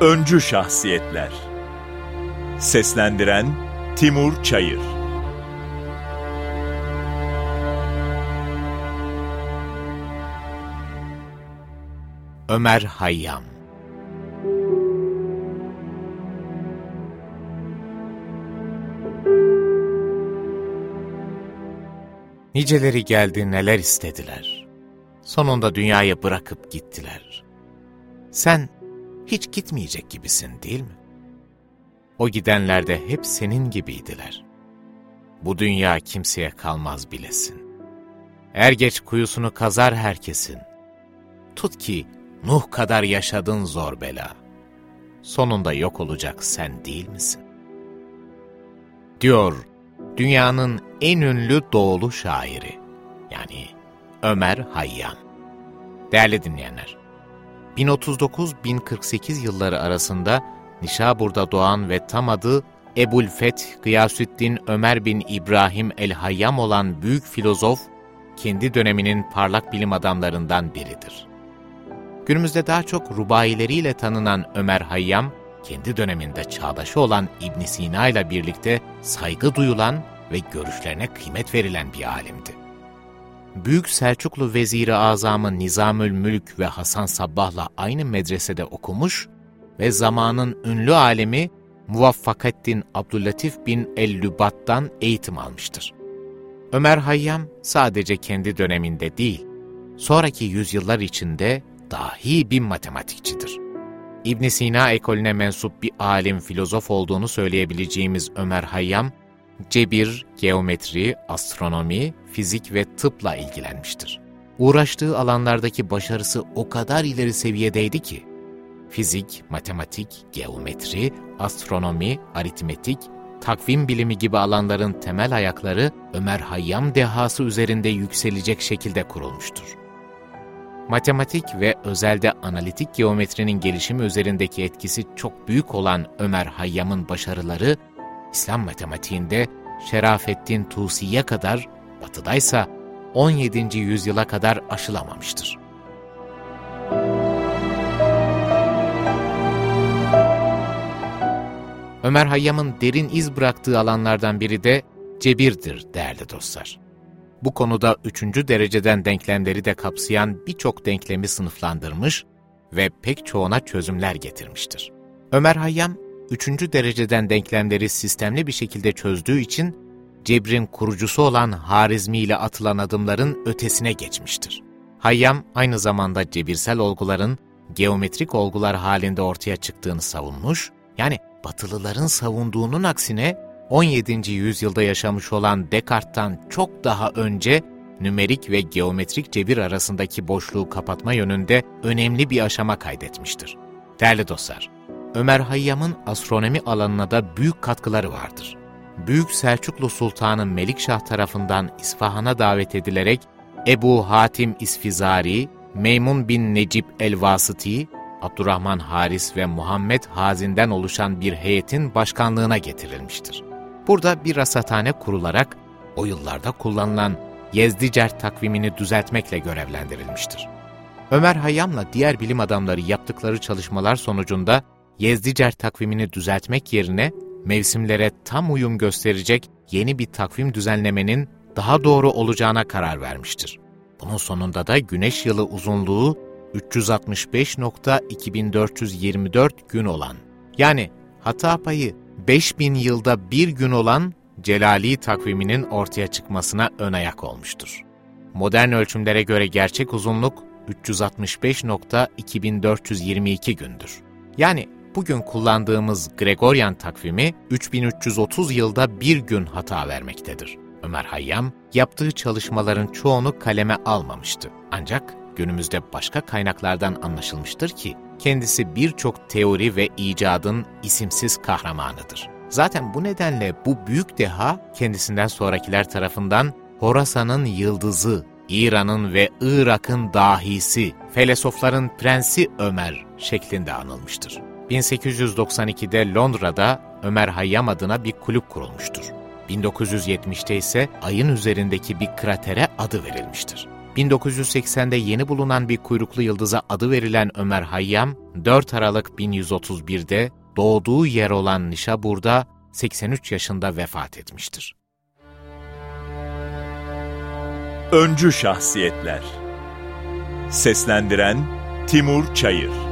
Öncü Şahsiyetler Seslendiren Timur Çayır Ömer Hayyam Niceleri geldi neler istediler. Sonunda dünyayı bırakıp gittiler. Sen hiç gitmeyecek gibisin değil mi? O gidenler de hep senin gibiydiler. Bu dünya kimseye kalmaz bilesin. Er geç kuyusunu kazar herkesin. Tut ki Nuh kadar yaşadın zor bela. Sonunda yok olacak sen değil misin? Diyor dünyanın en ünlü doğulu şairi, yani Ömer Hayyam. Değerli dinleyenler, 1039-1048 yılları arasında Nişabur'da doğan ve tam adı Ebul Feth Gıyasüddin Ömer bin İbrahim el-Hayyam olan büyük filozof, kendi döneminin parlak bilim adamlarından biridir. Günümüzde daha çok rubaileriyle tanınan Ömer Hayyam, kendi döneminde çağdaşı olan İbn Sina ile birlikte saygı duyulan ve görüşlerine kıymet verilen bir alimdi. Büyük Selçuklu Veziri Azamı Nizamül Mülk ve Hasan Sabbah'la aynı medresede okumuş ve zamanın ünlü alemi Muvaffakettin Abdüllatif bin El-Lübat'tan eğitim almıştır. Ömer Hayyam sadece kendi döneminde değil, sonraki yüzyıllar içinde dahi bir matematikçidir. İbn Sina ekolüne mensup bir alim, filozof olduğunu söyleyebileceğimiz Ömer Hayyam, cebir, geometri, astronomi, fizik ve tıpla ilgilenmiştir. Uğraştığı alanlardaki başarısı o kadar ileri seviyedeydi ki, fizik, matematik, geometri, astronomi, aritmetik, takvim bilimi gibi alanların temel ayakları Ömer Hayyam dehası üzerinde yükselecek şekilde kurulmuştur. Matematik ve özelde analitik geometrinin gelişimi üzerindeki etkisi çok büyük olan Ömer Hayyam'ın başarıları, İslam matematiğinde Şerafettin Tusi'ye kadar, batıdaysa 17. yüzyıla kadar aşılamamıştır. Ömer Hayyam'ın derin iz bıraktığı alanlardan biri de cebirdir değerli dostlar. Bu konuda üçüncü dereceden denklemleri de kapsayan birçok denklemi sınıflandırmış ve pek çoğuna çözümler getirmiştir. Ömer Hayyam, üçüncü dereceden denklemleri sistemli bir şekilde çözdüğü için cebrin kurucusu olan Harizmi ile atılan adımların ötesine geçmiştir. Hayyam aynı zamanda cebirsel olguların geometrik olgular halinde ortaya çıktığını savunmuş, yani Batılıların savunduğunun aksine 17. yüzyılda yaşamış olan Descartes'tan çok daha önce nümerik ve geometrik cebir arasındaki boşluğu kapatma yönünde önemli bir aşama kaydetmiştir. Değerli dostlar, Ömer Hayyam'ın astronomi alanına da büyük katkıları vardır. Büyük Selçuklu Sultanı Melikşah tarafından İsfahan'a davet edilerek Ebu Hatim İsfizari, Meymun bin Necip el-Vasıti, Abdurrahman Haris ve Muhammed Hazin'den oluşan bir heyetin başkanlığına getirilmiştir. Burada bir rasathane kurularak o yıllarda kullanılan Yezdicer takvimini düzeltmekle görevlendirilmiştir. Ömer Hayyam'la diğer bilim adamları yaptıkları çalışmalar sonucunda Yezdicer takvimini düzeltmek yerine mevsimlere tam uyum gösterecek yeni bir takvim düzenlemenin daha doğru olacağına karar vermiştir. Bunun sonunda da güneş yılı uzunluğu 365.2424 gün olan, yani hata payı 5000 yılda bir gün olan Celali takviminin ortaya çıkmasına ön ayak olmuştur. Modern ölçümlere göre gerçek uzunluk 365.2422 gündür. Yani bugün kullandığımız Gregorian takvimi 3330 yılda bir gün hata vermektedir. Ömer Hayyam yaptığı çalışmaların çoğunu kaleme almamıştı. Ancak günümüzde başka kaynaklardan anlaşılmıştır ki kendisi birçok teori ve icadın isimsiz kahramanıdır. Zaten bu nedenle bu büyük deha kendisinden sonrakiler tarafından Horasan'ın yıldızı, İran'ın ve Irak'ın dahisi, felsefeler'in prensi Ömer şeklinde anılmıştır. 1892'de Londra'da Ömer Hayyam adına bir kulüp kurulmuştur. 1970'te ise ayın üzerindeki bir kratere adı verilmiştir. 1980'de yeni bulunan bir kuyruklu yıldıza adı verilen Ömer Hayyam, 4 Aralık 1131'de doğduğu yer olan Nişabur'da 83 yaşında vefat etmiştir. Öncü Şahsiyetler Seslendiren Timur Çayır